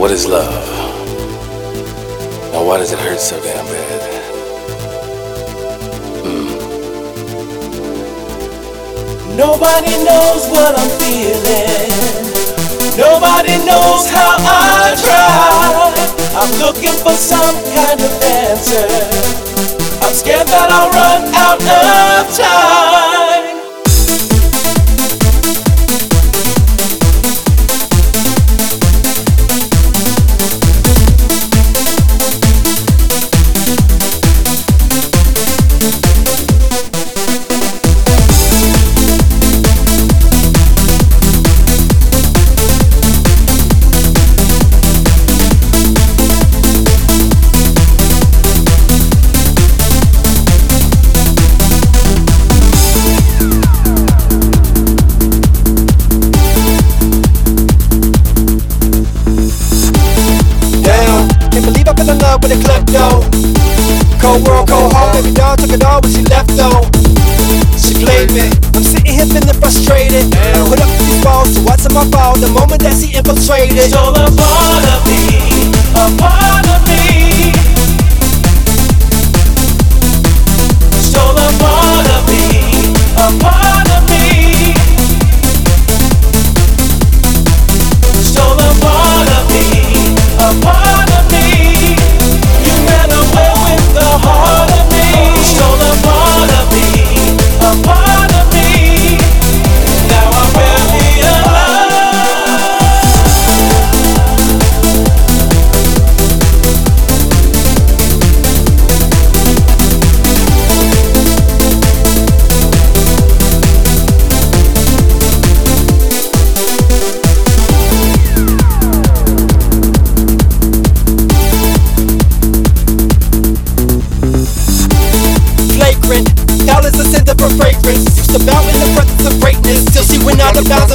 What is love? Now, why does it hurt so damn bad? Hmm. Nobody knows what I'm feeling. Nobody knows how I try. I'm looking for some kind of answer. I'm scared that I'll run out of time. Believe I fell in love with a klepto. Cold world, cold heart, baby doll took it all when she left though. She played me. I'm sitting here feeling frustrated. Put up these walls to watch my fall the moment that she infiltrated. Stole a part of me, a part of me.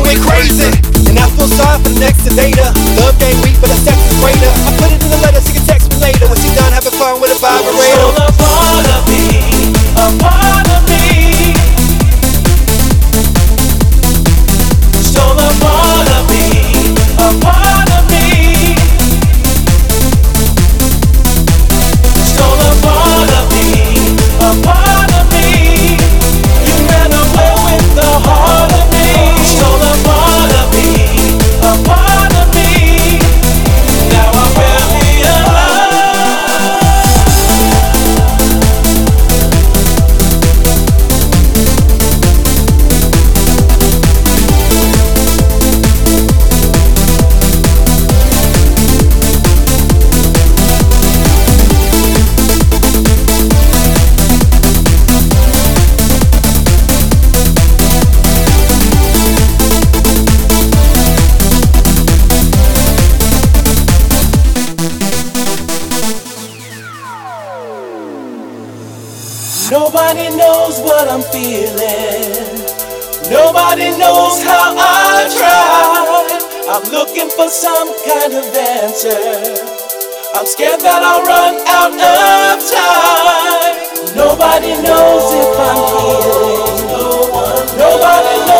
Went crazy. And I feel sorry for the next sedator. Love game Nobody knows what I'm feeling. Nobody knows how I try. I'm looking for some kind of answer. I'm scared that I'll run out of time. Nobody knows if I'm healing. Nobody knows